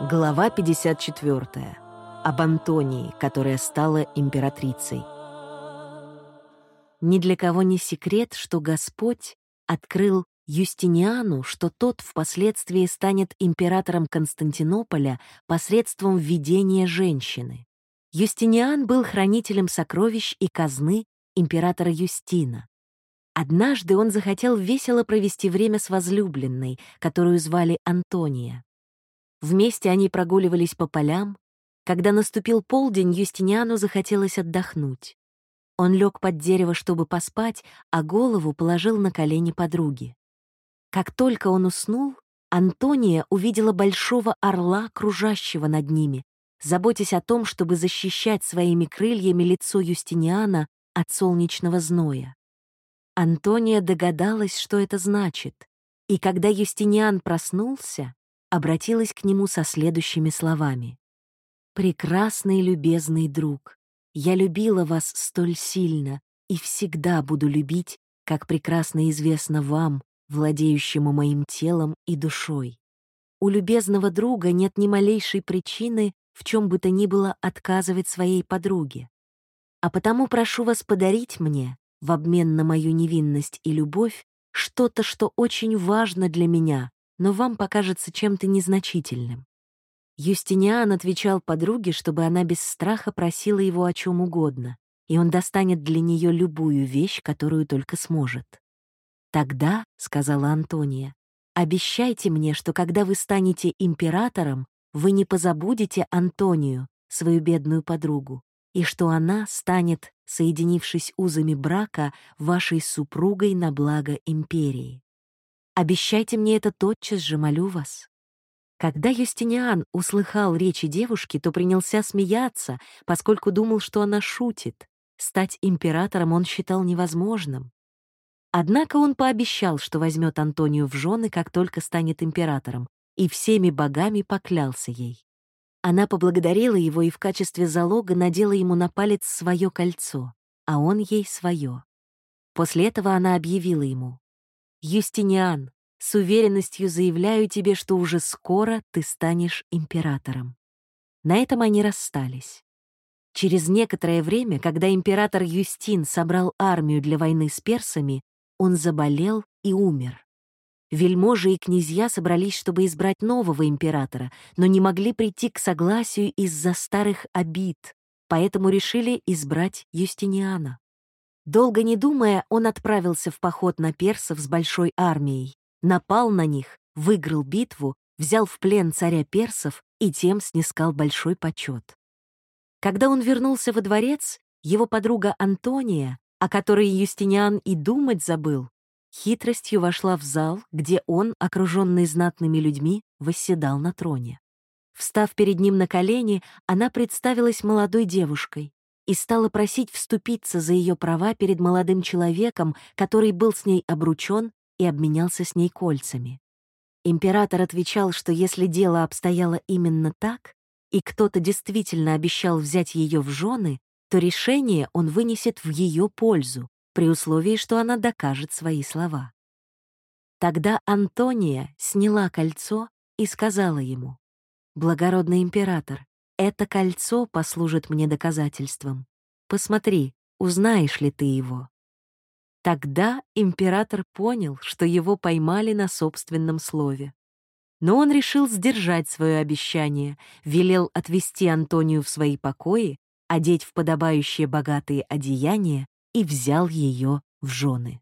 Глава 54. Об Антонии, которая стала императрицей. Ни для кого не секрет, что Господь открыл Юстиниану, что тот впоследствии станет императором Константинополя посредством введения женщины. Юстиниан был хранителем сокровищ и казны императора Юстина. Однажды он захотел весело провести время с возлюбленной, которую звали Антония. Вместе они прогуливались по полям. Когда наступил полдень, Юстиниану захотелось отдохнуть. Он лег под дерево, чтобы поспать, а голову положил на колени подруги. Как только он уснул, Антония увидела большого орла, кружащего над ними, заботясь о том, чтобы защищать своими крыльями лицо Юстиниана от солнечного зноя. Антония догадалась, что это значит, и когда Юстиниан проснулся, обратилась к нему со следующими словами. «Прекрасный любезный друг, я любила вас столь сильно и всегда буду любить, как прекрасно известно вам, владеющему моим телом и душой. У любезного друга нет ни малейшей причины в чем бы то ни было отказывать своей подруге. А потому прошу вас подарить мне, в обмен на мою невинность и любовь, что-то, что очень важно для меня, но вам покажется чем-то незначительным. Юстиниан отвечал подруге, чтобы она без страха просила его о чем угодно, и он достанет для нее любую вещь, которую только сможет. «Тогда», — сказала Антония, — «обещайте мне, что когда вы станете императором, вы не позабудете Антонию, свою бедную подругу, и что она станет, соединившись узами брака, вашей супругой на благо империи. Обещайте мне это тотчас же, молю вас». Когда Юстиниан услыхал речи девушки, то принялся смеяться, поскольку думал, что она шутит. Стать императором он считал невозможным. Однако он пообещал, что возьмет Антонию в жены, как только станет императором, и всеми богами поклялся ей. Она поблагодарила его и в качестве залога надела ему на палец свое кольцо, а он ей свое. После этого она объявила ему, «Юстиниан, с уверенностью заявляю тебе, что уже скоро ты станешь императором». На этом они расстались. Через некоторое время, когда император Юстин собрал армию для войны с персами, он заболел и умер. Вельможи и князья собрались, чтобы избрать нового императора, но не могли прийти к согласию из-за старых обид, поэтому решили избрать Юстиниана. Долго не думая, он отправился в поход на персов с большой армией, напал на них, выиграл битву, взял в плен царя персов и тем снискал большой почет. Когда он вернулся во дворец, его подруга Антония, о которой Юстиниан и думать забыл, хитростью вошла в зал, где он, окруженный знатными людьми, восседал на троне. Встав перед ним на колени, она представилась молодой девушкой и стала просить вступиться за ее права перед молодым человеком, который был с ней обручен и обменялся с ней кольцами. Император отвечал, что если дело обстояло именно так, и кто-то действительно обещал взять ее в жены, то решение он вынесет в ее пользу, при условии, что она докажет свои слова. Тогда Антония сняла кольцо и сказала ему, «Благородный император, это кольцо послужит мне доказательством. Посмотри, узнаешь ли ты его?» Тогда император понял, что его поймали на собственном слове. Но он решил сдержать свое обещание, велел отвести Антонию в свои покои, одеть в подобающие богатые одеяния и взял ее в жены.